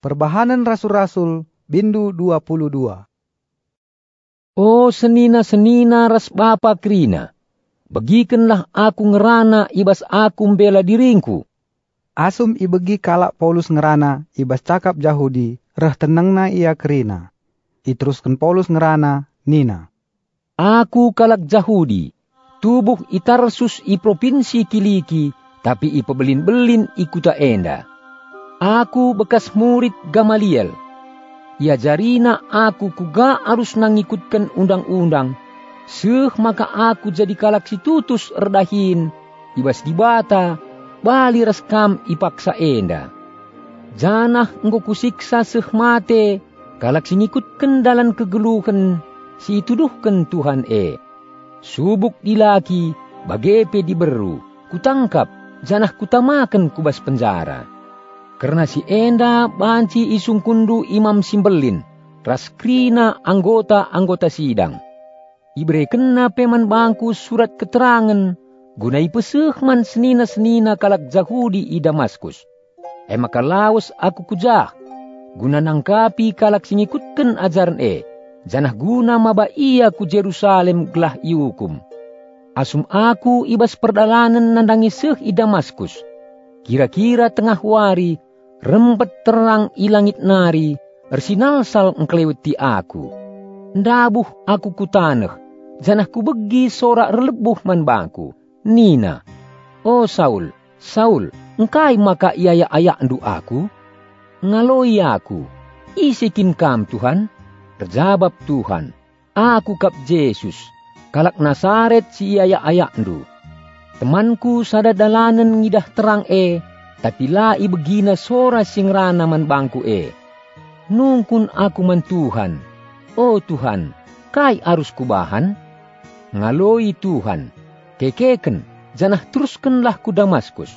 Perbahanan Rasul-Rasul Bindu 22 Oh senina-senina ras bapa krina. Begikenlah aku ngerana ibas aku membela diringku. Asum ibegi kalak Paulus ngerana ibas cakap Yahudi reh tenangna ia kerina. Iteruskan Paulus ngerana Nina. Aku kalak Yahudi. Tubuh itarsus i provinsi Kiliki tapi i pebelin-belin ikuta enda. Aku bekas murid Gamaliel. Ya jarina aku kuga harus nangikutkan undang-undang. Seh maka aku jadi kalak si tutus erdahin. Ibas dibata, bali reskam ipaksa enda. Janah engkau kusiksa seh mate, kalak si ngikutkan dalam kegeluhan, si tuduhkan Tuhan e. Subuk dilaki, bagepe diberu, kutangkap, janah kutamakan kubas penjara. Karena si enda banci isung kundu imam simbelin, raskrina anggota-anggota sidang. Ibre kena peman bangku surat keterangan, gunai pesehman senina-senina kalak Yahudi i Damaskus. Emaka laos aku kujah, guna nangkapi kalak singikutkan ajaran e, janah guna maba iya ku Jerusalem gelah iukum. Asum aku ibas perdalanan nandangi seh i Damaskus. Kira-kira tengah wari, rempet terang ilangit nari, ersinal sal engkleweti aku. Ndabuh aku kutaneh, janah ku begi sorak relebuh man bangku. Nina, oh Saul, Saul, engkai maka iaya ayak ndu aku? Ngaloi aku, isikin kam Tuhan, terjawab Tuhan, aku kap Yesus, kalak Nasaret si iaya ayak ndu. Temanku sada dalanan ngidah terang e, tapi lai begina sora sing rana man bangku e. Nungkun aku man Tuhan. Oh Tuhan, kai arus kubahan? Ngaloi Tuhan, kekeken, janah teruskanlah ku Damaskus.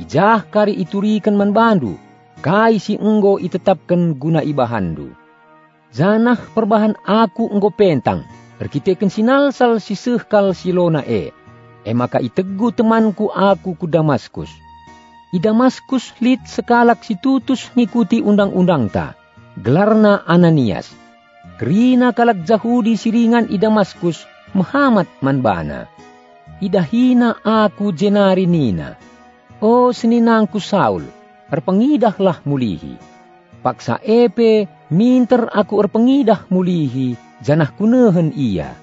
Ijah kari iturikan man bandu, kai si enggo itetapkan guna ibahandu. Janah perbahan aku enggo pentang, perkiteken sinalsal si sehkal silona e. E maka itegu temanku aku ku Damaskus I Damaskus lit sekalak si tutus ngikuti undang-undang ta. Gelarna Ananias. Kerina kalak Yahudi siringan i Damaskus Muhammad manbana. Idahina aku jenari nina. O seninangku Saul, erpengidahlah mulihi. Paksa epe, minter aku erpengidah mulihi, janah kunehen iya.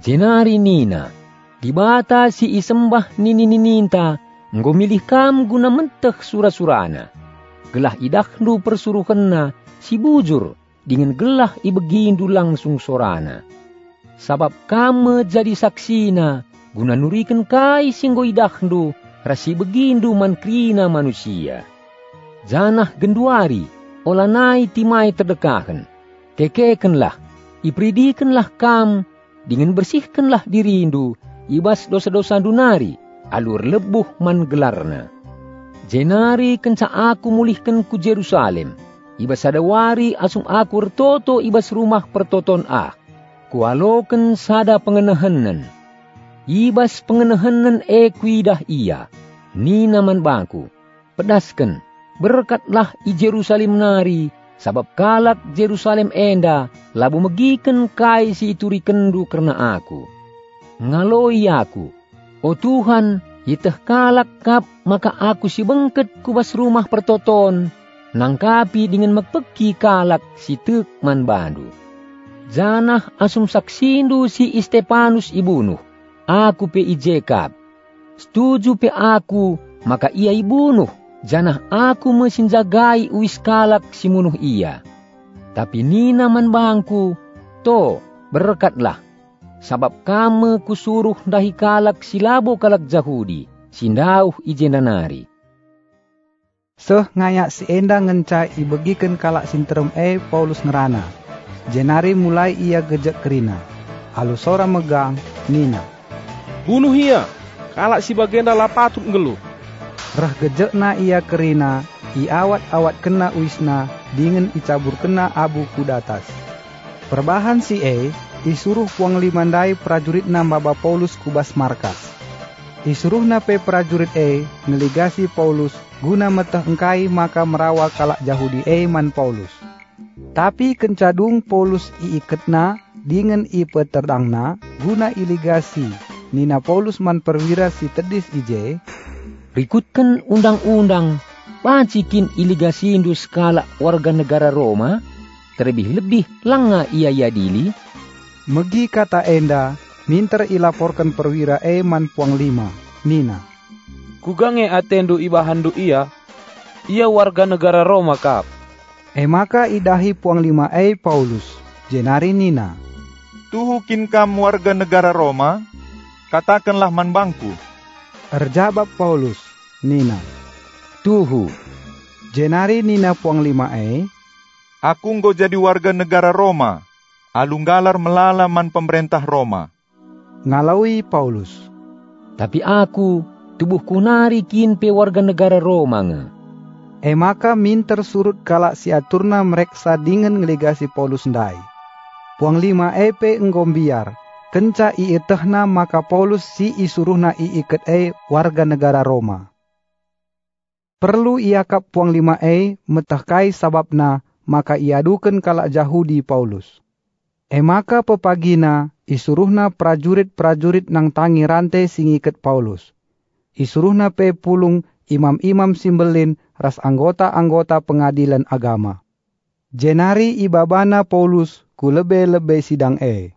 Jenari nina, dibata si isembah nini nininta, Engkau milih kam guna menteh sura-surana. Gelah idahnu persuruhanna si bujur dengan gelah ibegindu langsung sorana. Sabab kamu jadi saksina guna nurikan kai singgo idahnu rasi begindu mankrina manusia. Janah genduari olanai timai terdekahan. Kekekenlah, ipridikanlah kam, dengan bersihkanlah dirindu, ibas dosa-dosa dunari, alur lebuh man gelarna. Jenari kenca aku mulihkan ku Jerusalem. Ibas sada wari asum aku retoto ibas rumah pertoton ah. Kualoken sada pengenehanan. Ibas pengenehanan e kuidah iya. Ni naman bangku. Pedaskan, berkatlah i Jerusalem nari, sabab kalak Jerusalem enda, labu megiken kai si ituri kendu karena aku. Ngaloi aku, O Tuhan, itah kalak kap maka aku si bengket kubas rumah pertoton, nangkapi dengan magpeki kalak si tekman bandu. Janah asum saksindu si Istepanus ibunuh, aku pe ijekap. Setuju pe aku, maka ia ibunuh, janah aku mesin jagai uis kalak si munuh ia. Tapi nina man bangku, to berkatlah sabab kamu kusuruh dahi kalak silabo kalak Jahudi, sindauh ijendanari. Seh ngayak si enda ngenca ibegikan kalak sinterum e Paulus ngerana. Jenari mulai ia gejek kerina. Alu sora megang, Nina. Bunuh ia, kalak si bagenda lapatut ngeluh. Rah gejekna ia kerina, i awat-awat kena uisna, dingin icabur kena abu kudatas. Perbahan si E, disuruh puang limandai prajurit na Baba Paulus kubas markas. Disuruh na pe prajurit E ngeligasi Paulus guna metah engkai maka merawa kalak Yahudi e man Paulus. Tapi kencadung Paulus iiketna dengan i peterdangna guna iligasi nina Paulus man perwira si tedis ije Rikutkan undang-undang pacikin iligasi indu skala warga negara Roma terlebih-lebih langa ia yadili Megi kata enda minter ilaporkan perwira e man puang lima nina Kugange atendu ibahandu ia, ia warga negara Roma kap. E maka idahi puang lima e Paulus jenari nina Tuhukin kam warga negara Roma, katakanlah man bangku. Erjabab Paulus nina tuhu jenari nina puang lima e Aku nggo jadi warga negara Roma. Alunggalar melala man pemerintah Roma. ngalaui Paulus tapi aku tubuhku narikin pe warga negara Roma nge. E maka minter surut kalak si aturna mereksa dengan ngeligasi Paulus ndai. Puang lima epe enggombiar. Kenca i itehna maka Paulus si isuruhna i iket e warga negara Roma. Perlu iakap puang lima e metahkai sababna maka iadukan kalak Yahudi Paulus. E maka pepagina isuruhna prajurit-prajurit nang tangi rantai singiket Paulus. Isuruhna pe pulung imam-imam simbelin ras anggota-anggota pengadilan agama. Jenari ibabana Paulus ku lebe-lebe sidang e.